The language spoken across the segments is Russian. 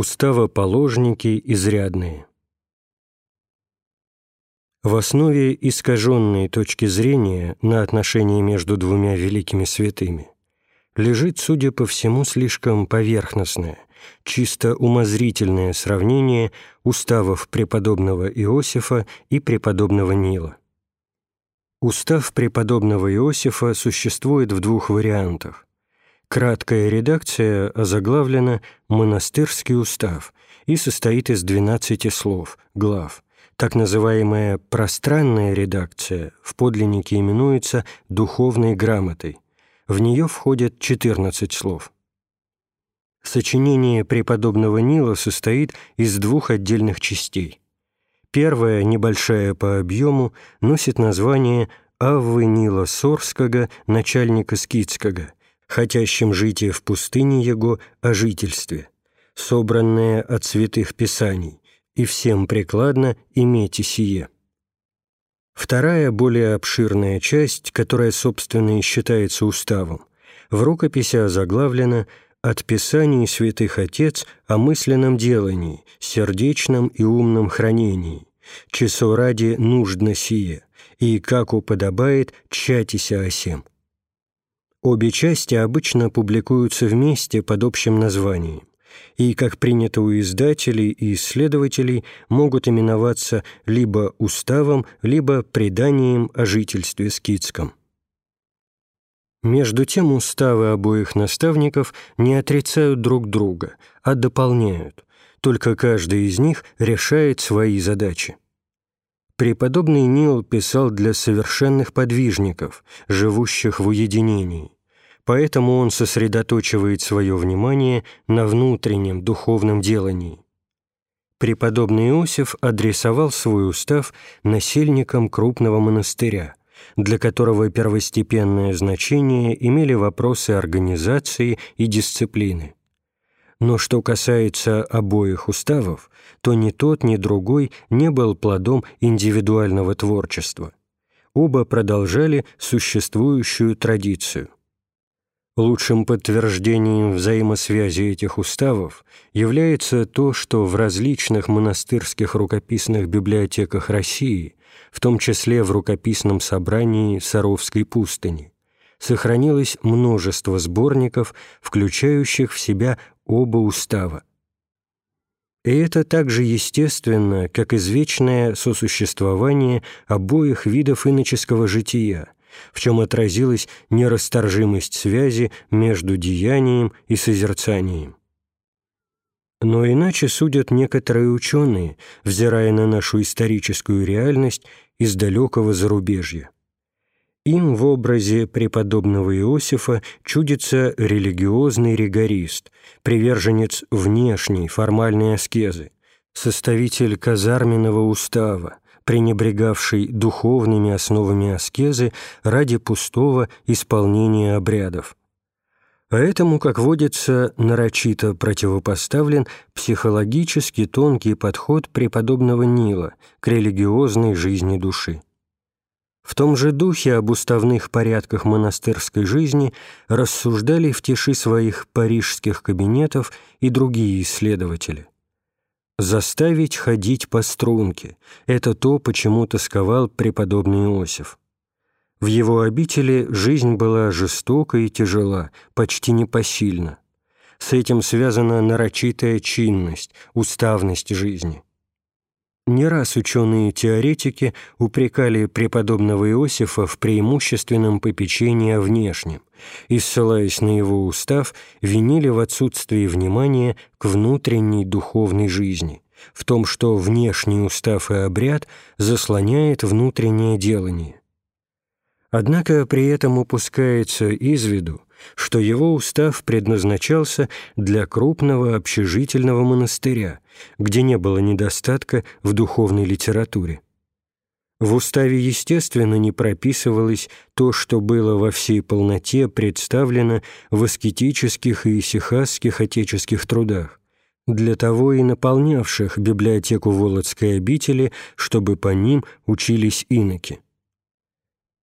Уставоположники изрядные. В основе искаженной точки зрения на отношения между двумя великими святыми лежит, судя по всему, слишком поверхностное, чисто умозрительное сравнение уставов преподобного Иосифа и преподобного Нила. Устав преподобного Иосифа существует в двух вариантах. Краткая редакция озаглавлена «Монастырский устав» и состоит из 12 слов, глав. Так называемая «пространная редакция» в подлиннике именуется «духовной грамотой». В нее входят 14 слов. Сочинение преподобного Нила состоит из двух отдельных частей. Первая, небольшая по объему, носит название «Аввы Нила Сорского, начальника Скидского», хотящим житие в пустыне его о жительстве, собранное от святых писаний, и всем прикладно имейте сие. Вторая, более обширная часть, которая, собственно, и считается уставом, в рукописи озаглавлена «От Писаний святых Отец о мысленном делании, сердечном и умном хранении, часо ради нужно сие, и, как уподобает, тщатися о сем». Обе части обычно публикуются вместе под общим названием и, как принято у издателей и исследователей, могут именоваться либо уставом, либо преданием о жительстве скитском. Между тем уставы обоих наставников не отрицают друг друга, а дополняют, только каждый из них решает свои задачи. Преподобный Нил писал для совершенных подвижников, живущих в уединении, поэтому он сосредоточивает свое внимание на внутреннем духовном делании. Преподобный Иосиф адресовал свой устав насельникам крупного монастыря, для которого первостепенное значение имели вопросы организации и дисциплины. Но что касается обоих уставов, то ни тот, ни другой не был плодом индивидуального творчества. Оба продолжали существующую традицию. Лучшим подтверждением взаимосвязи этих уставов является то, что в различных монастырских рукописных библиотеках России, в том числе в рукописном собрании Саровской пустыни, сохранилось множество сборников, включающих в себя оба устава. И это так же естественно, как извечное сосуществование обоих видов иноческого жития, в чем отразилась нерасторжимость связи между деянием и созерцанием. Но иначе судят некоторые ученые, взирая на нашу историческую реальность из далекого зарубежья. Им в образе преподобного Иосифа чудится религиозный ригорист, приверженец внешней формальной аскезы, составитель казарменного устава, пренебрегавший духовными основами аскезы ради пустого исполнения обрядов. А этому, как водится, нарочито противопоставлен психологически тонкий подход преподобного Нила к религиозной жизни души. В том же духе об уставных порядках монастырской жизни рассуждали в тиши своих парижских кабинетов и другие исследователи. «Заставить ходить по струнке» — это то, почему тосковал преподобный Иосиф. В его обители жизнь была жестока и тяжела, почти непосильна. С этим связана нарочитая чинность, уставность жизни. Не раз ученые-теоретики упрекали преподобного Иосифа в преимущественном попечении о внешнем и, ссылаясь на его устав, винили в отсутствии внимания к внутренней духовной жизни, в том, что внешний устав и обряд заслоняет внутреннее делание. Однако при этом упускается из виду, что его устав предназначался для крупного общежительного монастыря, где не было недостатка в духовной литературе. В уставе, естественно, не прописывалось то, что было во всей полноте представлено в аскетических и исихасских отеческих трудах, для того и наполнявших библиотеку Володской обители, чтобы по ним учились иноки.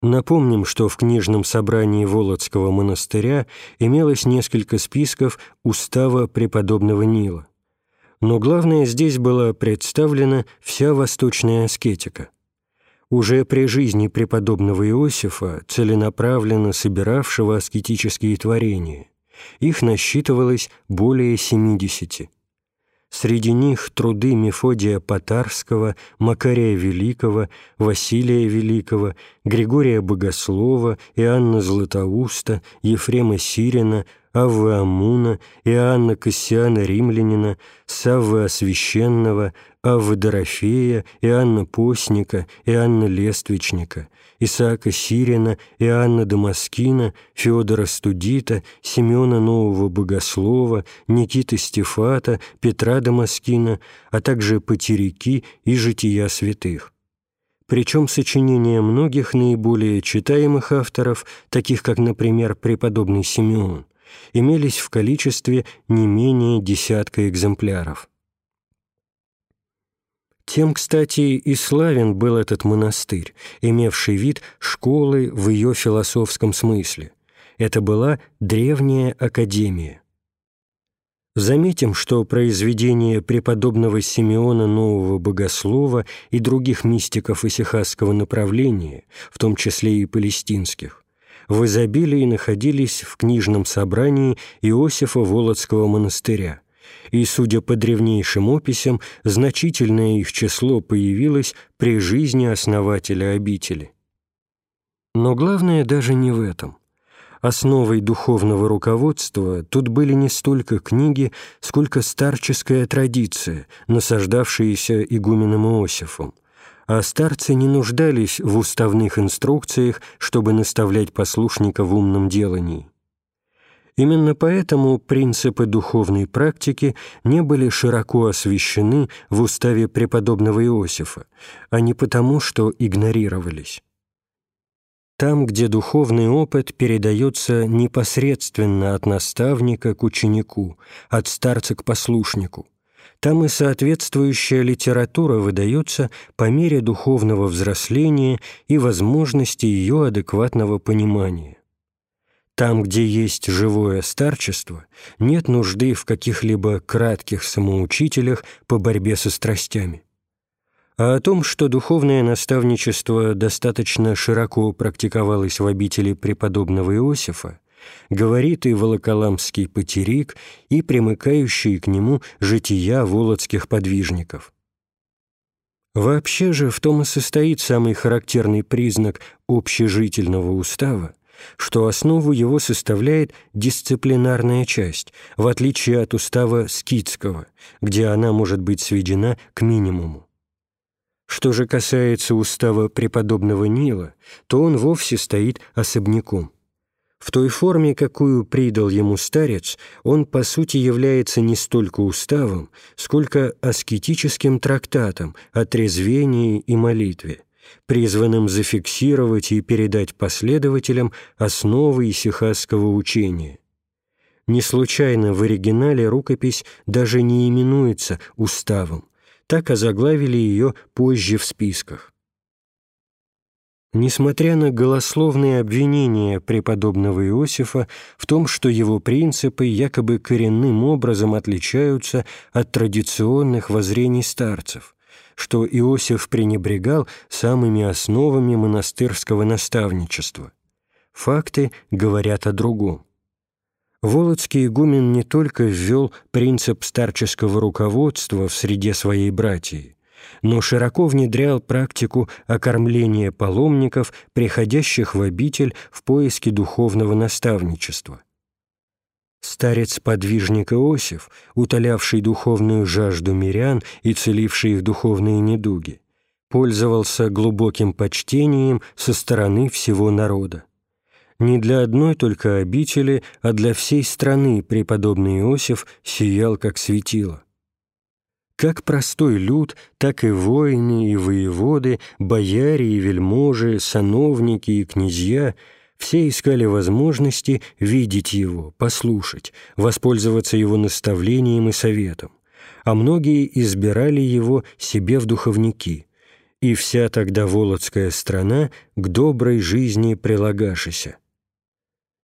Напомним, что в книжном собрании Володского монастыря имелось несколько списков устава преподобного Нила. Но главное, здесь была представлена вся восточная аскетика. Уже при жизни преподобного Иосифа, целенаправленно собиравшего аскетические творения, их насчитывалось более 70. Среди них труды Мефодия Потарского, Макария Великого, Василия Великого, Григория Богослова, Иоанна Златоуста, Ефрема Сирина, Аввы Амуна, Иоанна Кассиана Римлянина, Саввы Освященного, Аввы Дорофея, Иоанна Постника, Иоанна Лествичника, Исаака Сирина, Иоанна Дамаскина, Феодора Студита, Семена Нового Богослова, Никиты Стефата, Петра Дамаскина, а также Потеряки и Жития святых. Причем сочинения многих наиболее читаемых авторов, таких как, например, преподобный Симеон, имелись в количестве не менее десятка экземпляров. Тем, кстати, и славен был этот монастырь, имевший вид школы в ее философском смысле. Это была древняя академия. Заметим, что произведения преподобного Симеона Нового Богослова и других мистиков исихасского направления, в том числе и палестинских, в изобилии находились в книжном собрании Иосифа Володского монастыря, и, судя по древнейшим описям, значительное их число появилось при жизни основателя обители. Но главное даже не в этом. Основой духовного руководства тут были не столько книги, сколько старческая традиция, насаждавшаяся игуменом Иосифом, а старцы не нуждались в уставных инструкциях, чтобы наставлять послушника в умном делании. Именно поэтому принципы духовной практики не были широко освящены в уставе преподобного Иосифа, а не потому, что игнорировались. Там, где духовный опыт передается непосредственно от наставника к ученику, от старца к послушнику, там и соответствующая литература выдается по мере духовного взросления и возможности ее адекватного понимания. Там, где есть живое старчество, нет нужды в каких-либо кратких самоучителях по борьбе со страстями. А о том, что духовное наставничество достаточно широко практиковалось в обители преподобного Иосифа, говорит и Волоколамский потерик, и примыкающие к нему жития володских подвижников. Вообще же в том и состоит самый характерный признак общежительного устава, что основу его составляет дисциплинарная часть, в отличие от устава скитского, где она может быть сведена к минимуму. Что же касается устава преподобного Нила, то он вовсе стоит особняком. В той форме, какую придал ему старец, он по сути является не столько уставом, сколько аскетическим трактатом о трезвении и молитве, призванным зафиксировать и передать последователям основы исихасского учения. Не случайно в оригинале рукопись даже не именуется «уставом», так озаглавили ее позже в списках. Несмотря на голословные обвинения преподобного Иосифа в том, что его принципы якобы коренным образом отличаются от традиционных воззрений старцев, что Иосиф пренебрегал самыми основами монастырского наставничества. Факты говорят о другом. Володский игумен не только ввел принцип старческого руководства в среде своей братьи, но широко внедрял практику окормления паломников, приходящих в обитель в поиске духовного наставничества. Старец-подвижник Иосиф, утолявший духовную жажду мирян и целивший их духовные недуги, пользовался глубоким почтением со стороны всего народа. Не для одной только обители, а для всей страны преподобный Иосиф сиял как светило. Как простой люд, так и воины, и воеводы, бояре и вельможи, сановники и князья – все искали возможности видеть его, послушать, воспользоваться его наставлением и советом, а многие избирали его себе в духовники, и вся тогда Володская страна к доброй жизни прилагашися.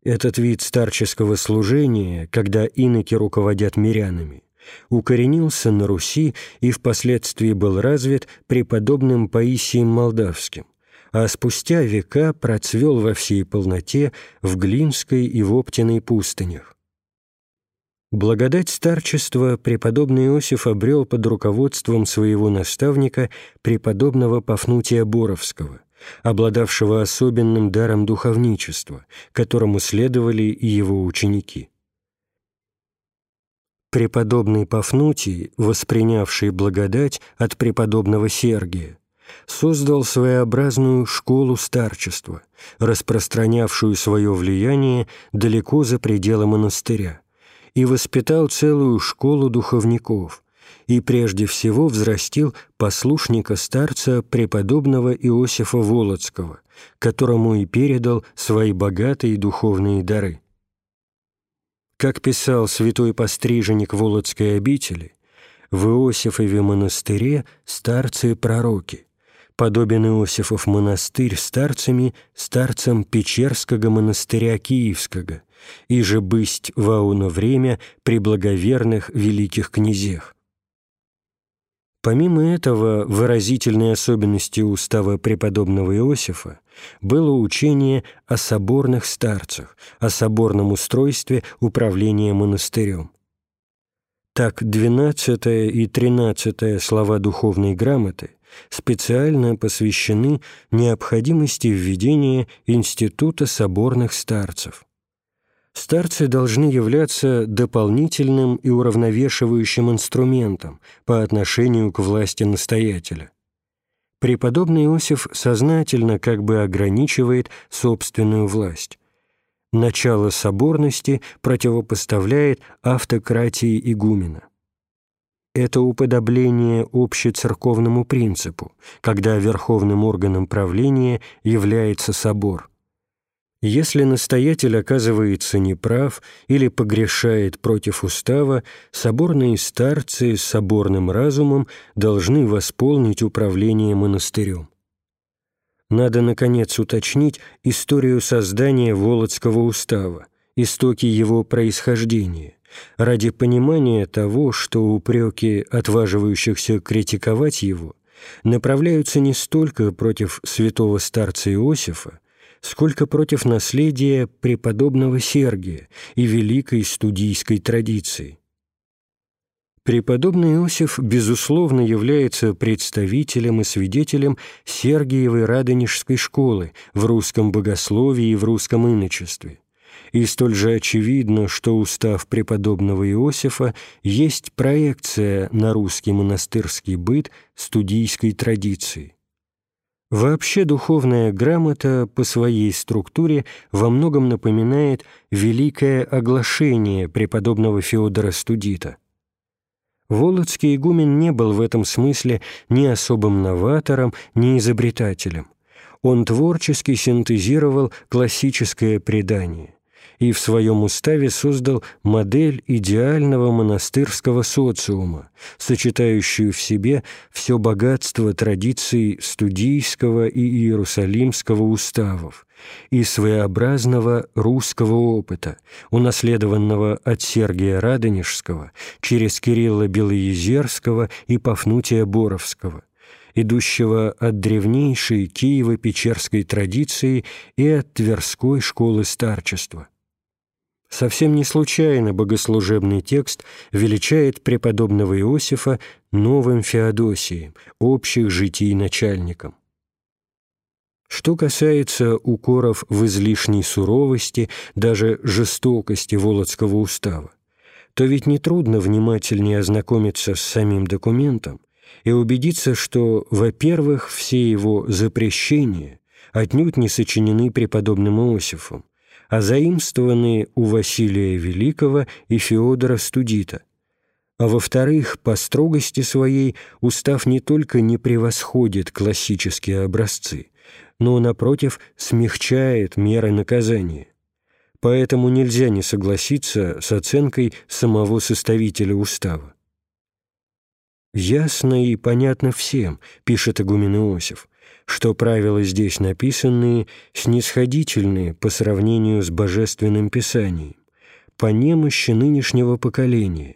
Этот вид старческого служения, когда иноки руководят мирянами, укоренился на Руси и впоследствии был развит преподобным Паисием Молдавским, а спустя века процвел во всей полноте в Глинской и в Оптиной пустынях. Благодать старчества преподобный Иосиф обрел под руководством своего наставника, преподобного Пафнутия Боровского, обладавшего особенным даром духовничества, которому следовали и его ученики. Преподобный Пафнутий, воспринявший благодать от преподобного Сергия, создал своеобразную школу старчества, распространявшую свое влияние далеко за пределы монастыря, и воспитал целую школу духовников, и прежде всего взрастил послушника старца преподобного Иосифа Волоцкого, которому и передал свои богатые духовные дары. Как писал святой постриженник Володской обители, в Иосифове монастыре старцы-пророки, подобен Иосифов монастырь старцами старцам Печерского монастыря Киевского, и же бысть в ауно время при благоверных великих князях. Помимо этого, выразительной особенностью устава преподобного Иосифа было учение о соборных старцах, о соборном устройстве управления монастырем. Так, 12 и 13 слова духовной грамоты специально посвящены необходимости введения института соборных старцев – старцы должны являться дополнительным и уравновешивающим инструментом по отношению к власти настоятеля. Преподобный Иосиф сознательно как бы ограничивает собственную власть. Начало соборности противопоставляет автократии игумена. Это уподобление общецерковному принципу, когда верховным органом правления является собор. Если настоятель оказывается неправ или погрешает против устава, соборные старцы с соборным разумом должны восполнить управление монастырем. Надо, наконец, уточнить историю создания Володского устава, истоки его происхождения, ради понимания того, что упреки отваживающихся критиковать его направляются не столько против святого старца Иосифа, сколько против наследия преподобного Сергия и великой студийской традиции. Преподобный Иосиф, безусловно, является представителем и свидетелем Сергиевой Радонежской школы в русском богословии и в русском иночестве. И столь же очевидно, что устав преподобного Иосифа есть проекция на русский монастырский быт студийской традиции. Вообще духовная грамота по своей структуре во многом напоминает великое оглашение преподобного Феодора Студита. Володский игумен не был в этом смысле ни особым новатором, ни изобретателем. Он творчески синтезировал классическое предание и в своем уставе создал модель идеального монастырского социума, сочетающую в себе все богатство традиций студийского и иерусалимского уставов и своеобразного русского опыта, унаследованного от Сергия Радонежского через Кирилла Белоезерского и Пафнутия Боровского идущего от древнейшей Киево-Печерской традиции и от Тверской школы старчества. Совсем не случайно богослужебный текст величает преподобного Иосифа новым Феодосием, общих житий начальником. Что касается укоров в излишней суровости, даже жестокости Володского устава, то ведь нетрудно внимательнее ознакомиться с самим документом и убедиться, что, во-первых, все его запрещения отнюдь не сочинены преподобным Иосифом, а заимствованные у Василия Великого и Феодора Студита. А во-вторых, по строгости своей устав не только не превосходит классические образцы, но, напротив, смягчает меры наказания. Поэтому нельзя не согласиться с оценкой самого составителя устава. «Ясно и понятно всем», — пишет игумен Иосиф, что правила здесь написанные снисходительные по сравнению с Божественным Писанием, по немощи нынешнего поколения,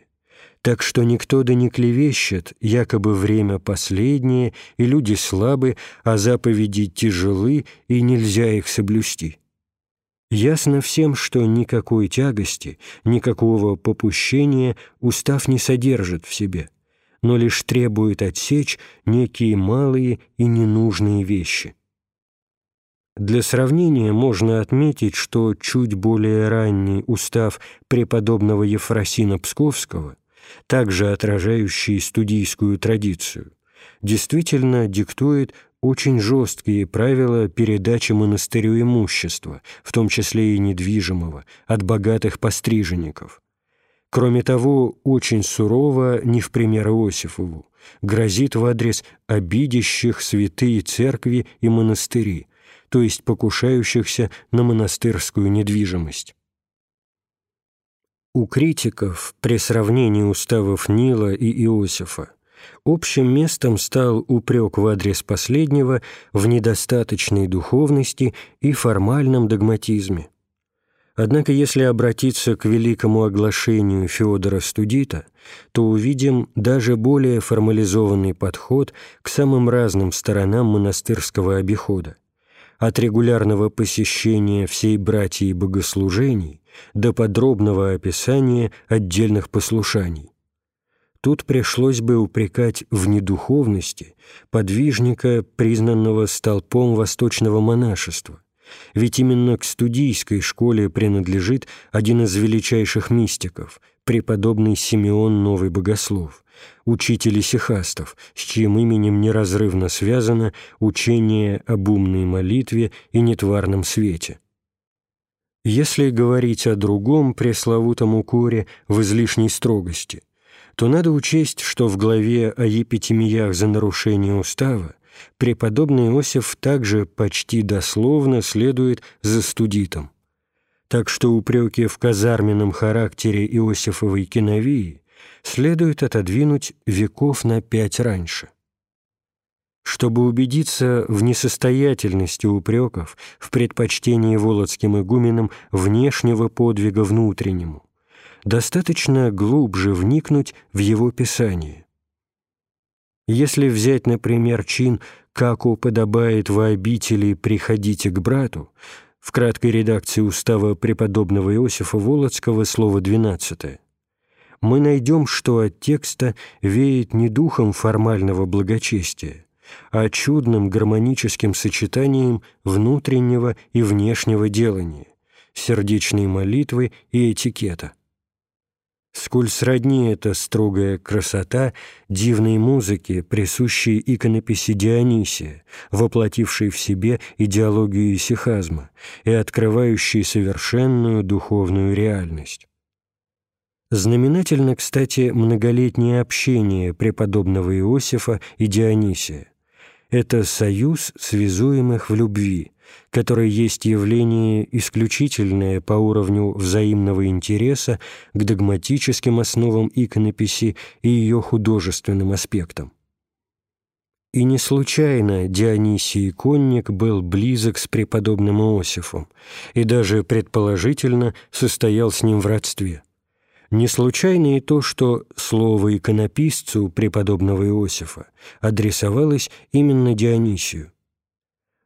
так что никто да не клевещет, якобы время последнее, и люди слабы, а заповеди тяжелы, и нельзя их соблюсти. Ясно всем, что никакой тягости, никакого попущения устав не содержит в себе, но лишь требует отсечь некие малые и ненужные вещи. Для сравнения можно отметить, что чуть более ранний устав преподобного Ефросина Псковского, также отражающий студийскую традицию, действительно диктует очень жесткие правила передачи монастырю имущества, в том числе и недвижимого, от богатых постриженников. Кроме того, очень сурово, не в пример Иосифову, грозит в адрес обидящих святые церкви и монастыри – то есть покушающихся на монастырскую недвижимость. У критиков при сравнении уставов Нила и Иосифа общим местом стал упрек в адрес последнего в недостаточной духовности и формальном догматизме. Однако если обратиться к великому оглашению Феодора Студита, то увидим даже более формализованный подход к самым разным сторонам монастырского обихода от регулярного посещения всей братьи богослужений до подробного описания отдельных послушаний. Тут пришлось бы упрекать в недуховности подвижника, признанного столпом восточного монашества, ведь именно к студийской школе принадлежит один из величайших мистиков, преподобный Симеон Новый Богослов учитель исихастов, с чьим именем неразрывно связано учение об умной молитве и нетварном свете. Если говорить о другом пресловутом укоре в излишней строгости, то надо учесть, что в главе о епитемиях за нарушение устава преподобный Иосиф также почти дословно следует за студитом. Так что упреки в казарменном характере Иосифовой киновии следует отодвинуть веков на пять раньше. Чтобы убедиться в несостоятельности упреков, в предпочтении володским игуменам внешнего подвига внутреннему, достаточно глубже вникнуть в его писание. Если взять, например, чин «Как уподобает во обители приходите к брату», в краткой редакции устава преподобного Иосифа Володского, слово 12 мы найдем, что от текста веет не духом формального благочестия, а чудным гармоническим сочетанием внутреннего и внешнего делания, сердечной молитвы и этикета. Сколь сродни эта строгая красота дивной музыки, присущей иконописи Дионисия, воплотившей в себе идеологию исихазма и открывающей совершенную духовную реальность. Знаменательно, кстати, многолетнее общение преподобного Иосифа и Дионисия. Это союз связуемых в любви, который есть явление исключительное по уровню взаимного интереса к догматическим основам иконописи и ее художественным аспектам. И не случайно Дионисий Конник был близок с преподобным Иосифом и даже, предположительно, состоял с ним в родстве. Не случайно и то, что слово иконописцу преподобного Иосифа адресовалось именно Дионисию.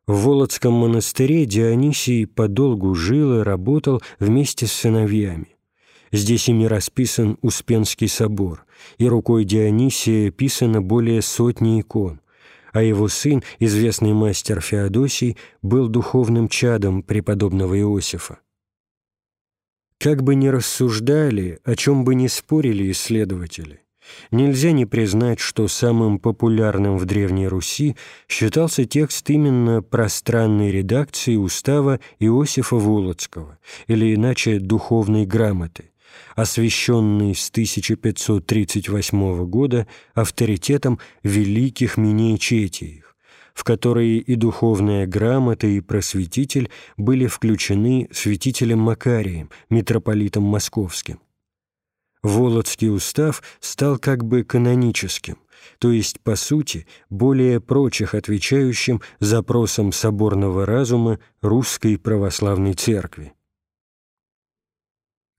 В Володском монастыре Дионисий подолгу жил и работал вместе с сыновьями. Здесь ими расписан Успенский собор, и рукой Дионисия писано более сотни икон, а его сын, известный мастер Феодосий, был духовным чадом преподобного Иосифа. Как бы ни рассуждали, о чем бы ни спорили исследователи, нельзя не признать, что самым популярным в Древней Руси считался текст именно пространной редакции устава Иосифа Волоцкого, или иначе «Духовной грамоты», освященный с 1538 года авторитетом великих миней Четиих в которые и духовная грамота, и просветитель были включены святителем Макарием, митрополитом Московским. Володский устав стал как бы каноническим, то есть, по сути, более прочих отвечающим запросам соборного разума русской православной церкви.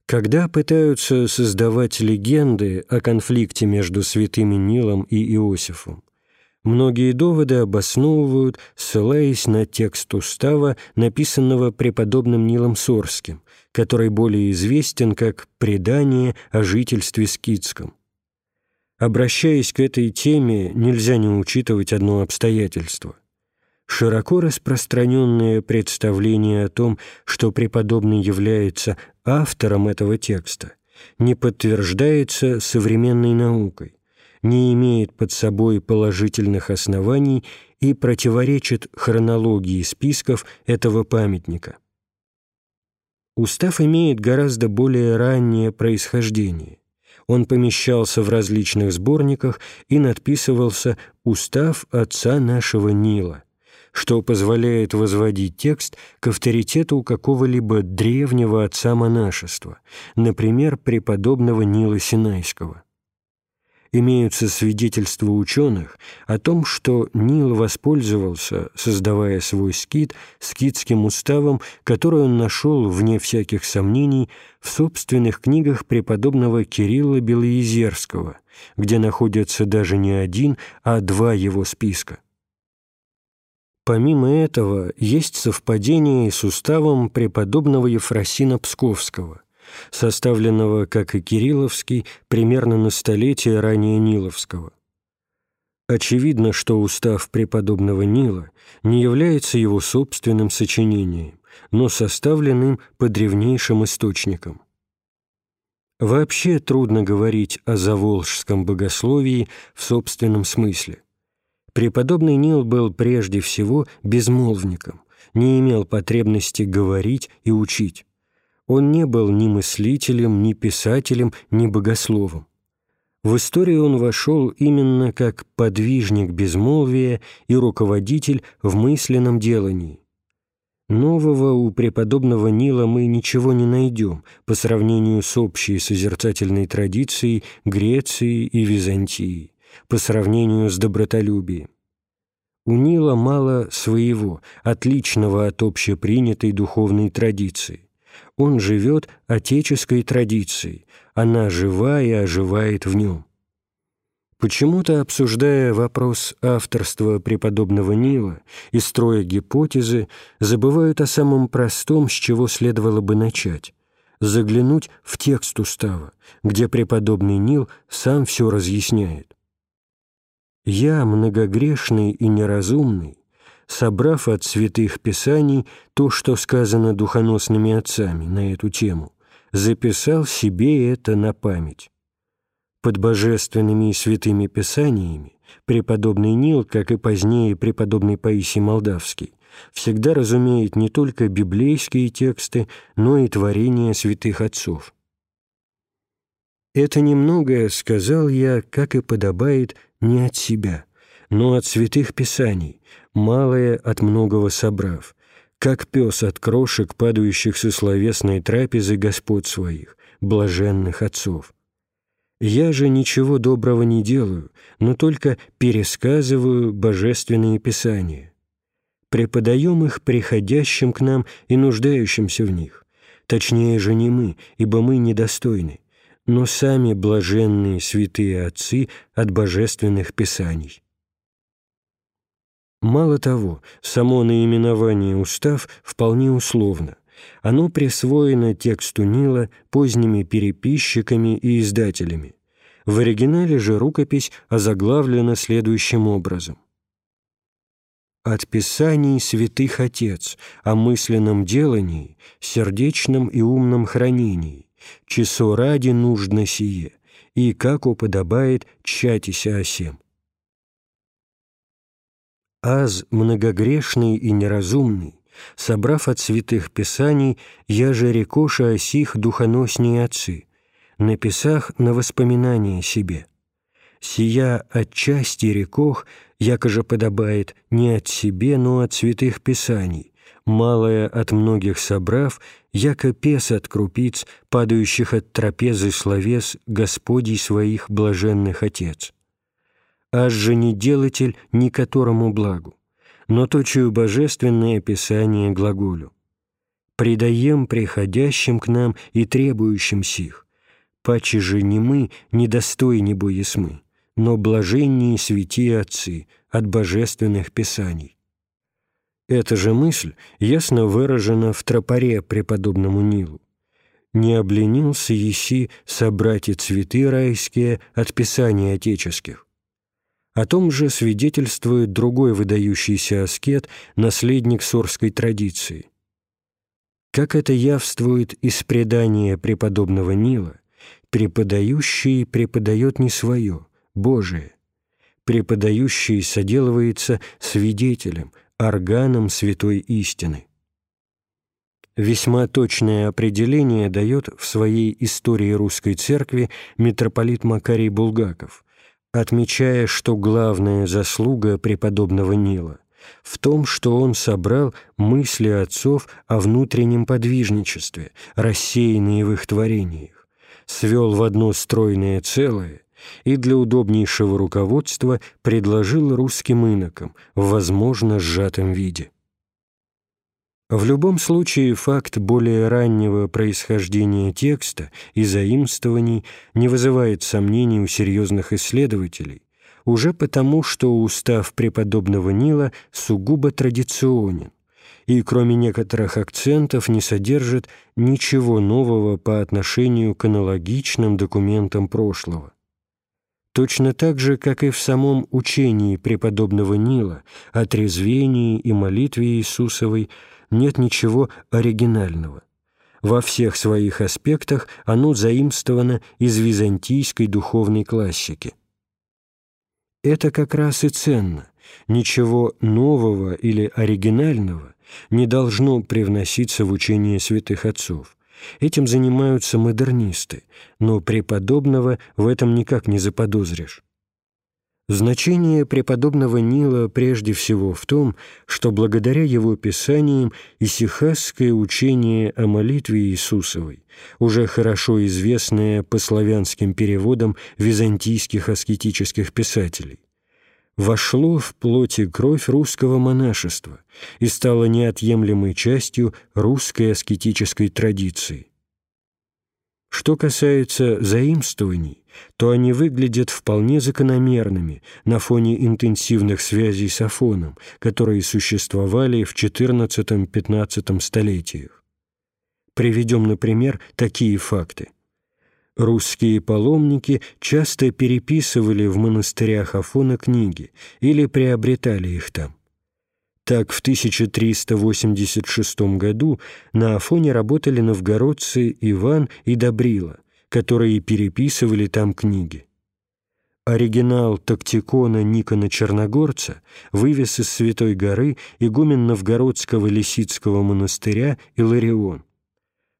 Когда пытаются создавать легенды о конфликте между святыми Нилом и Иосифом, многие доводы обосновывают, ссылаясь на текст устава, написанного преподобным Нилом Сорским, который более известен как «Предание о жительстве скитском». Обращаясь к этой теме, нельзя не учитывать одно обстоятельство. Широко распространенное представление о том, что преподобный является автором этого текста, не подтверждается современной наукой, не имеет под собой положительных оснований и противоречит хронологии списков этого памятника. Устав имеет гораздо более раннее происхождение. Он помещался в различных сборниках и надписывался «Устав отца нашего Нила», что позволяет возводить текст к авторитету какого-либо древнего отца монашества, например, преподобного Нила Синайского имеются свидетельства ученых о том, что Нил воспользовался, создавая свой скит, скитским уставом, который он нашел, вне всяких сомнений, в собственных книгах преподобного Кирилла Белоезерского, где находятся даже не один, а два его списка. Помимо этого, есть совпадение с уставом преподобного Ефросина Псковского – составленного, как и Кирилловский, примерно на столетие ранее Ниловского. Очевидно, что устав преподобного Нила не является его собственным сочинением, но составленным по древнейшим источникам. Вообще трудно говорить о заволжском богословии в собственном смысле. Преподобный Нил был прежде всего безмолвником, не имел потребности говорить и учить. Он не был ни мыслителем, ни писателем, ни богословом. В историю он вошел именно как подвижник безмолвия и руководитель в мысленном делании. Нового у преподобного Нила мы ничего не найдем по сравнению с общей созерцательной традицией Греции и Византии, по сравнению с добротолюбием. У Нила мало своего, отличного от общепринятой духовной традиции. Он живет отеческой традицией, она жива и оживает в нем. Почему-то, обсуждая вопрос авторства преподобного Нила и строя гипотезы, забывают о самом простом, с чего следовало бы начать – заглянуть в текст устава, где преподобный Нил сам все разъясняет. «Я, многогрешный и неразумный, собрав от святых писаний то, что сказано духоносными отцами на эту тему, записал себе это на память. Под божественными и святыми писаниями преподобный Нил, как и позднее преподобный Паисий Молдавский, всегда разумеет не только библейские тексты, но и творения святых отцов. «Это немногое, — сказал я, — как и подобает, не от себя, но от святых писаний, малое от многого собрав, как пес от крошек, падающих со словесной трапезы Господ своих, блаженных отцов. Я же ничего доброго не делаю, но только пересказываю божественные писания. Преподаем их приходящим к нам и нуждающимся в них. Точнее же не мы, ибо мы недостойны, но сами блаженные святые отцы от божественных писаний. Мало того, само наименование «устав» вполне условно. Оно присвоено тексту Нила поздними переписчиками и издателями. В оригинале же рукопись озаглавлена следующим образом. «От Писаний святых Отец о мысленном делании, сердечном и умном хранении, часо ради нужно сие, и, как уподобает, тщатися о сем» аз многогрешный и неразумный, собрав от святых писаний, я же рекоша о сих духоноснее отцы, написах на воспоминание себе. Сия отчасти рекох, якоже подобает не от себе, но от святых писаний, малое от многих собрав, яко пес от крупиц, падающих от трапезы словес Господей своих блаженных Отец аж же не делатель ни которому благу, но точию божественное описание глаголю. предаем приходящим к нам и требующим сих. Паче же не мы, недостойни боясь мы, но блаженнее святие отцы от божественных писаний. Эта же мысль ясно выражена в тропаре преподобному Нилу. «Не обленился еси собрать цветы райские от писаний отеческих». О том же свидетельствует другой выдающийся аскет, наследник сорской традиции. Как это явствует из предания преподобного Нила, преподающий преподает не свое, Божие. Преподающий соделывается свидетелем, органом святой истины. Весьма точное определение дает в своей истории русской церкви митрополит Макарий Булгаков, отмечая, что главная заслуга преподобного Нила в том, что он собрал мысли отцов о внутреннем подвижничестве, рассеянные в их творениях, свел в одно стройное целое и для удобнейшего руководства предложил русским инокам в, возможно, сжатом виде. В любом случае факт более раннего происхождения текста и заимствований не вызывает сомнений у серьезных исследователей, уже потому, что устав преподобного Нила сугубо традиционен и, кроме некоторых акцентов, не содержит ничего нового по отношению к аналогичным документам прошлого. Точно так же, как и в самом учении преподобного Нила о трезвении и молитве Иисусовой нет ничего оригинального. Во всех своих аспектах оно заимствовано из византийской духовной классики. Это как раз и ценно. Ничего нового или оригинального не должно привноситься в учение святых отцов, Этим занимаются модернисты, но преподобного в этом никак не заподозришь. Значение преподобного Нила прежде всего в том, что благодаря его писаниям исихасское учение о молитве Иисусовой, уже хорошо известное по славянским переводам византийских аскетических писателей, вошло в плоть и кровь русского монашества и стало неотъемлемой частью русской аскетической традиции. Что касается заимствований, то они выглядят вполне закономерными на фоне интенсивных связей с Афоном, которые существовали в XIV-XV столетиях. Приведем, например, такие факты – Русские паломники часто переписывали в монастырях Афона книги или приобретали их там. Так, в 1386 году на Афоне работали новгородцы Иван и Добрила, которые переписывали там книги. Оригинал тактикона Никона Черногорца вывез из Святой горы игумен Новгородского Лисицкого монастыря Иларион.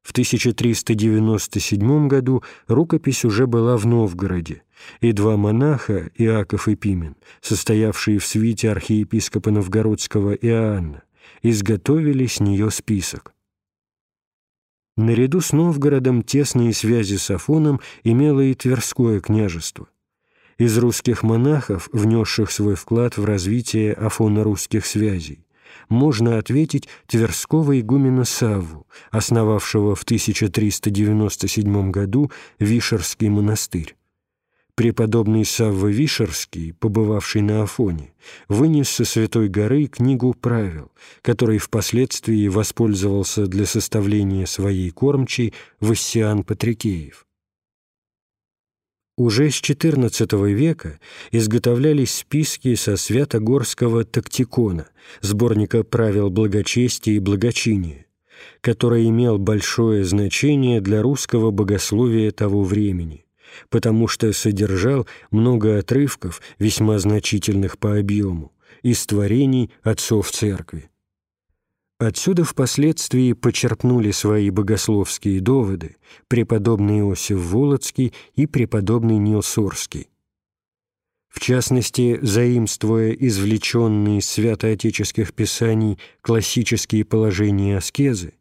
В 1397 году рукопись уже была в Новгороде, и два монаха, Иаков и Пимен, состоявшие в свите архиепископа Новгородского Иоанна, изготовили с нее список. Наряду с Новгородом тесные связи с Афоном имело и Тверское княжество. Из русских монахов, внесших свой вклад в развитие афоно-русских связей, можно ответить Тверского игумена Савву, основавшего в 1397 году Вишерский монастырь. Преподобный Савва Вишерский, побывавший на Афоне, вынес со Святой горы книгу правил, которой впоследствии воспользовался для составления своей кормчей Вассиан Патрикеев. Уже с XIV века изготовлялись списки со святогорского тактикона, сборника правил благочестия и благочиния, который имел большое значение для русского богословия того времени, потому что содержал много отрывков, весьма значительных по объему, из творений отцов церкви. Отсюда впоследствии почерпнули свои богословские доводы преподобный Иосиф Волоцкий и преподобный Нил Сурский. В частности, заимствуя извлеченные из святоотеческих писаний классические положения аскезы,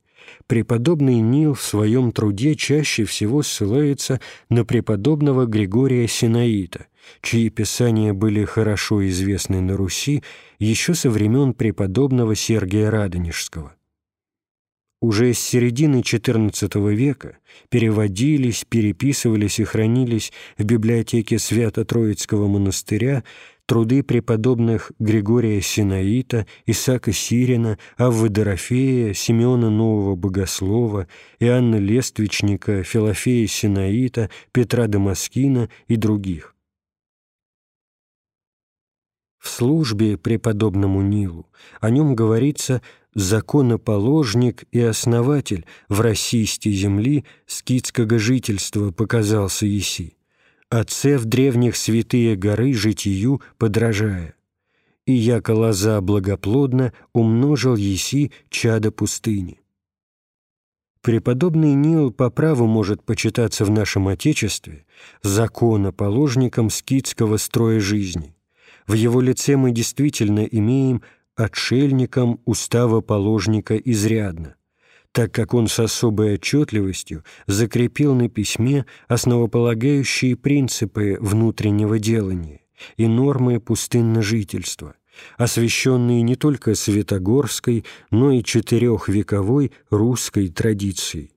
преподобный Нил в своем труде чаще всего ссылается на преподобного Григория Синаита, чьи писания были хорошо известны на Руси еще со времен преподобного Сергия Радонежского. Уже с середины XIV века переводились, переписывались и хранились в библиотеке Свято-Троицкого монастыря труды преподобных Григория Синаита, Исаака Сирина, Аввы Дорофея, Симеона Нового Богослова, Иоанна Лествичника, Филофея Синаита, Петра Дамаскина и других. В службе преподобному Нилу о нем говорится «законоположник и основатель в российской земли скитского жительства показался еси» отцев древних святые горы житию подражая. И яко лоза благоплодно умножил еси чада пустыни. Преподобный Нил по праву может почитаться в нашем Отечестве законоположником скитского строя жизни. В его лице мы действительно имеем отшельником устава положника изрядно так как он с особой отчетливостью закрепил на письме основополагающие принципы внутреннего делания и нормы пустынножительства, освященные не только святогорской, но и четырехвековой русской традицией.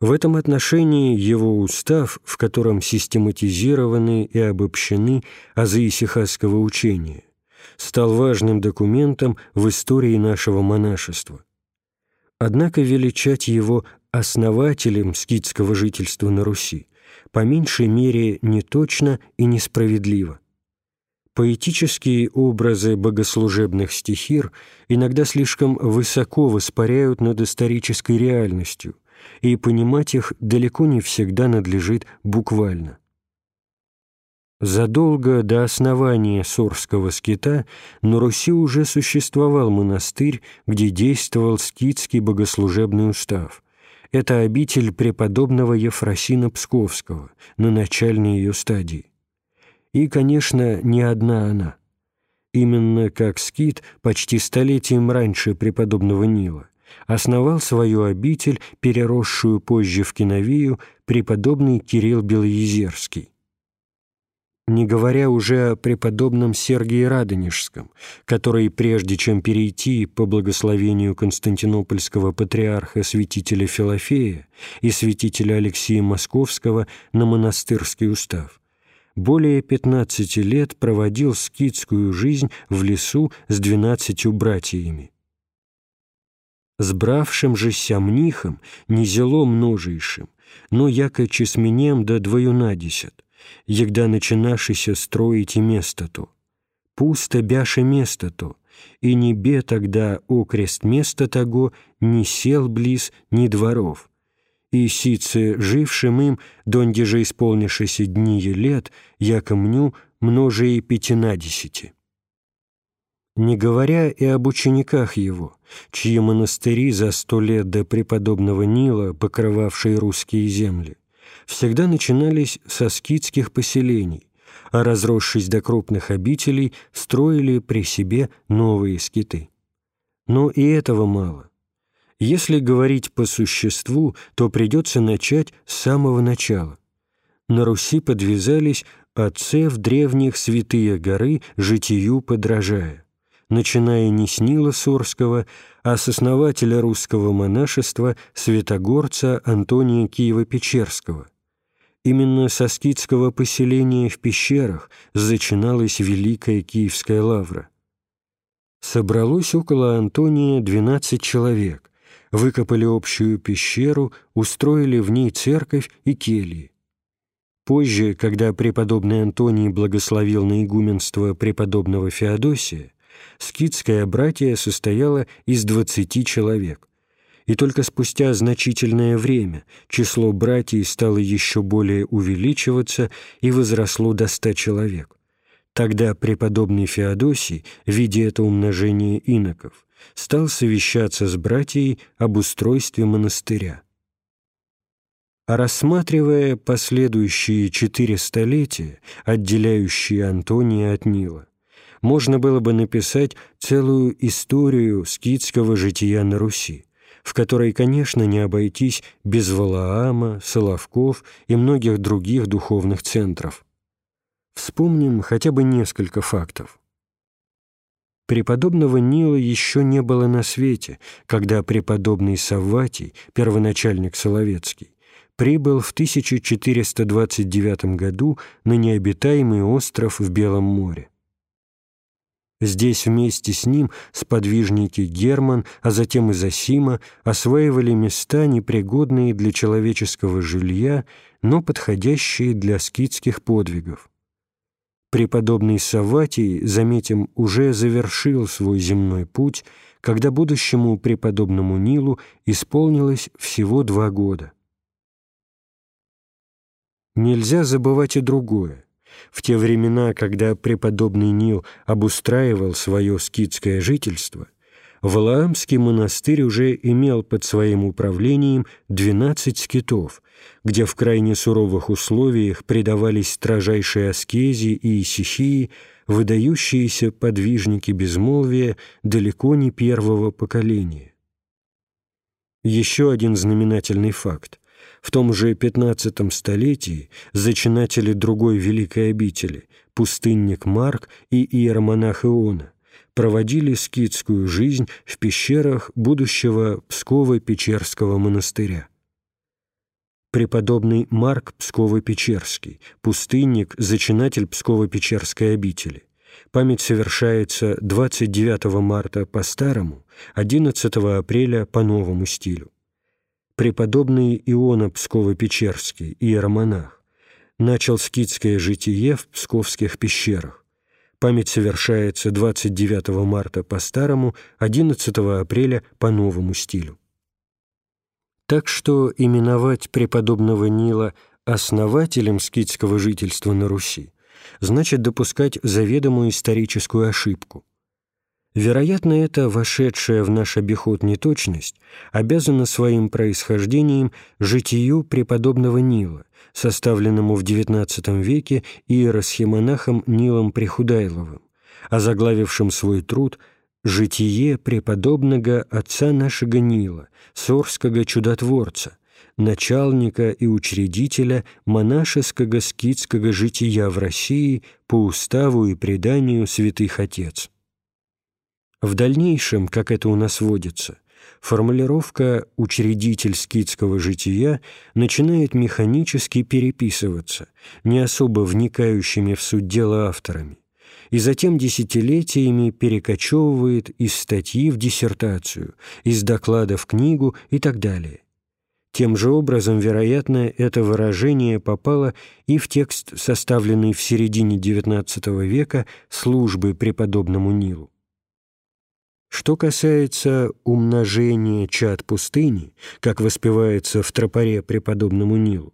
В этом отношении его устав, в котором систематизированы и обобщены азы исихасского учения, стал важным документом в истории нашего монашества – Однако величать его основателем скитского жительства на Руси по меньшей мере неточно и несправедливо. Поэтические образы богослужебных стихир иногда слишком высоко воспаряют над исторической реальностью, и понимать их далеко не всегда надлежит буквально. Задолго до основания Сорского скита на Руси уже существовал монастырь, где действовал скитский богослужебный устав. Это обитель преподобного Ефросина Псковского на начальной ее стадии. И, конечно, не одна она. Именно как скит почти столетием раньше преподобного Нила основал свою обитель, переросшую позже в Киновию, преподобный Кирилл Белоезерский не говоря уже о преподобном Сергии Радонежском, который, прежде чем перейти по благословению константинопольского патриарха святителя Филофея и святителя Алексея Московского на монастырский устав, более 15 лет проводил скитскую жизнь в лесу с двенадцатью братьями. «Сбравшим же сямнихом, не зело множейшим, но яко чесменем да двоюнадесят, егда начинашися строить и место то. Пусто бяше место то, и небе тогда окрест места того не сел близ ни дворов. И сицы, жившим им, донде же исполнившися дни и лет, яко мню, множе и пятинадесяти. Не говоря и об учениках его, чьи монастыри за сто лет до преподобного Нила, покрывавшие русские земли, всегда начинались со скитских поселений, а разросшись до крупных обителей, строили при себе новые скиты. Но и этого мало. Если говорить по существу, то придется начать с самого начала. На Руси подвязались отцев древних святые горы, житию подражая, начиная не с Нила Сорского, а с основателя русского монашества святогорца Антония Киева-Печерского, Именно со скитского поселения в пещерах зачиналась Великая Киевская лавра. Собралось около Антония двенадцать человек, выкопали общую пещеру, устроили в ней церковь и кельи. Позже, когда преподобный Антоний благословил на игуменство преподобного Феодосия, скитское братье состояло из двадцати человек и только спустя значительное время число братьев стало еще более увеличиваться и возросло до ста человек. Тогда преподобный Феодосий, видя это умножение иноков, стал совещаться с братьей об устройстве монастыря. А рассматривая последующие четыре столетия, отделяющие Антония от Нила, можно было бы написать целую историю скитского жития на Руси, в которой, конечно, не обойтись без Валаама, Соловков и многих других духовных центров. Вспомним хотя бы несколько фактов. Преподобного Нила еще не было на свете, когда преподобный Савватий, первоначальник Соловецкий, прибыл в 1429 году на необитаемый остров в Белом море. Здесь вместе с ним сподвижники Герман, а затем и Зосима осваивали места, непригодные для человеческого жилья, но подходящие для скитских подвигов. Преподобный Саватий, заметим, уже завершил свой земной путь, когда будущему преподобному Нилу исполнилось всего два года. Нельзя забывать и другое. В те времена, когда преподобный Нил обустраивал свое скитское жительство, Валаамский монастырь уже имел под своим управлением 12 скитов, где в крайне суровых условиях предавались строжайшей аскезе и исихии выдающиеся подвижники безмолвия далеко не первого поколения. Еще один знаменательный факт. В том же XV столетии зачинатели другой великой обители, пустынник Марк и иеромонах Иона, проводили скитскую жизнь в пещерах будущего Псково-Печерского монастыря. Преподобный Марк Псково-Печерский, пустынник, зачинатель Псково-Печерской обители. Память совершается 29 марта по старому, 11 апреля по новому стилю преподобный Иона Псково-Печерский, иеромонах, начал скитское житие в псковских пещерах. Память совершается 29 марта по старому, 11 апреля по новому стилю. Так что именовать преподобного Нила основателем скитского жительства на Руси значит допускать заведомую историческую ошибку – Вероятно, эта вошедшая в наш обиход неточность обязана своим происхождением житию преподобного Нила, составленному в XIX веке иеросхимонахом Нилом Прихудайловым, озаглавившим свой труд «Житие преподобного отца нашего Нила, сорского чудотворца, начальника и учредителя монашеского скитского жития в России по уставу и преданию святых отец». В дальнейшем, как это у нас водится, формулировка «учредитель скитского жития» начинает механически переписываться, не особо вникающими в суть дела авторами, и затем десятилетиями перекочевывает из статьи в диссертацию, из доклада в книгу и так далее. Тем же образом, вероятно, это выражение попало и в текст, составленный в середине XIX века службы преподобному Нилу. Что касается умножения чад пустыни, как воспевается в тропаре преподобному Нилу,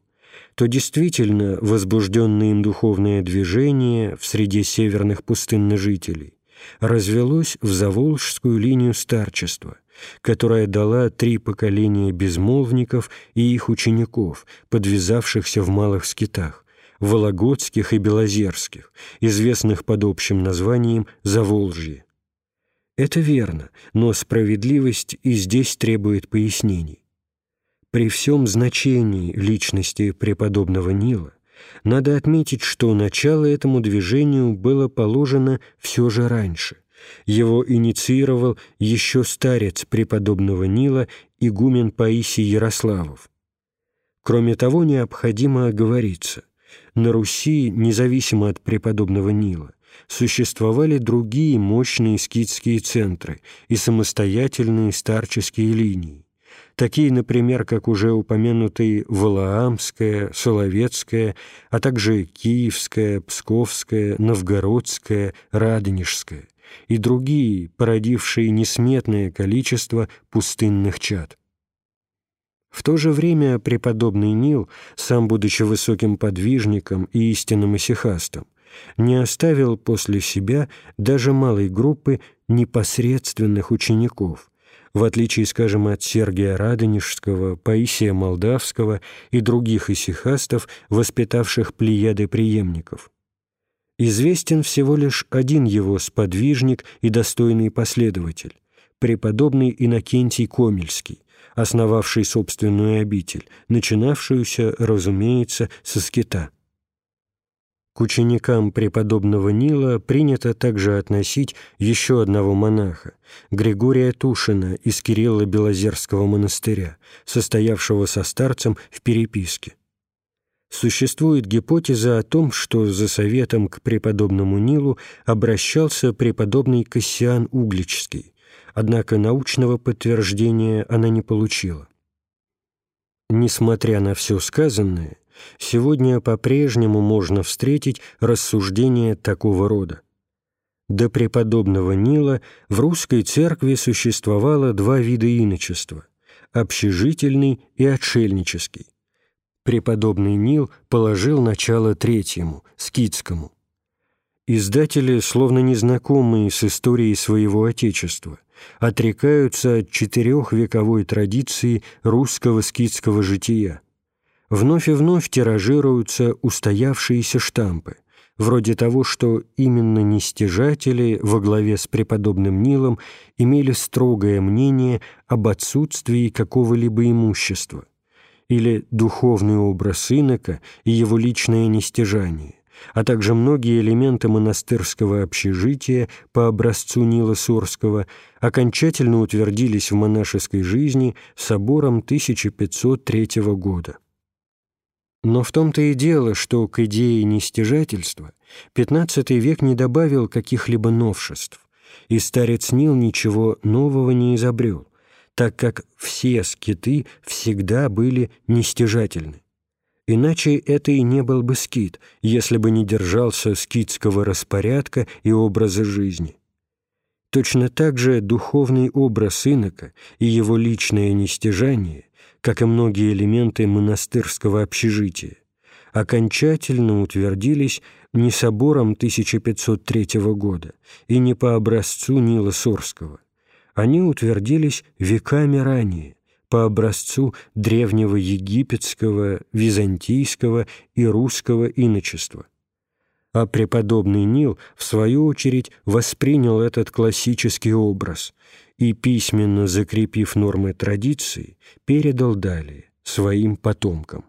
то действительно возбужденное им духовное движение в среде северных пустынножителей развелось в заволжскую линию старчества, которая дала три поколения безмолвников и их учеников, подвязавшихся в малых скитах, вологодских и белозерских, известных под общим названием «Заволжье». Это верно, но справедливость и здесь требует пояснений. При всем значении личности преподобного Нила надо отметить, что начало этому движению было положено все же раньше. Его инициировал еще старец преподобного Нила, игумен Паисий Ярославов. Кроме того, необходимо оговориться, на Руси, независимо от преподобного Нила, существовали другие мощные скитские центры и самостоятельные старческие линии, такие, например, как уже упомянутые Валаамская, Соловецкая, а также Киевская, Псковская, Новгородская, Радонежская и другие, породившие несметное количество пустынных чад. В то же время преподобный Нил, сам будучи высоким подвижником и истинным исихастом, не оставил после себя даже малой группы непосредственных учеников, в отличие, скажем, от Сергия Радонежского, Паисия Молдавского и других исихастов, воспитавших плеяды преемников. Известен всего лишь один его сподвижник и достойный последователь, преподобный Иннокентий Комельский, основавший собственную обитель, начинавшуюся, разумеется, со скита. К ученикам преподобного Нила принято также относить еще одного монаха, Григория Тушина из Кирилла Белозерского монастыря, состоявшего со старцем в переписке. Существует гипотеза о том, что за советом к преподобному Нилу обращался преподобный Кассиан Угличский, однако научного подтверждения она не получила. Несмотря на все сказанное, сегодня по-прежнему можно встретить рассуждения такого рода. До преподобного Нила в русской церкви существовало два вида иночества – общежительный и отшельнический. Преподобный Нил положил начало третьему, скитскому. Издатели, словно незнакомые с историей своего Отечества, отрекаются от четырехвековой традиции русского скитского жития – вновь и вновь тиражируются устоявшиеся штампы, вроде того, что именно нестяжатели во главе с преподобным Нилом имели строгое мнение об отсутствии какого-либо имущества, или духовный образ инока и его личное нестяжание, а также многие элементы монастырского общежития по образцу Нила Сурского окончательно утвердились в монашеской жизни собором 1503 года. Но в том-то и дело, что к идее нестяжательства XV век не добавил каких-либо новшеств, и старец Нил ничего нового не изобрел, так как все скиты всегда были нестяжательны. Иначе это и не был бы скит, если бы не держался скитского распорядка и образа жизни. Точно так же духовный образ инока и его личное нестяжание как и многие элементы монастырского общежития, окончательно утвердились не собором 1503 года и не по образцу Нила Сурского. Они утвердились веками ранее, по образцу древнего египетского, византийского и русского иночества. А преподобный Нил, в свою очередь, воспринял этот классический образ и, письменно закрепив нормы традиции, передал далее своим потомкам.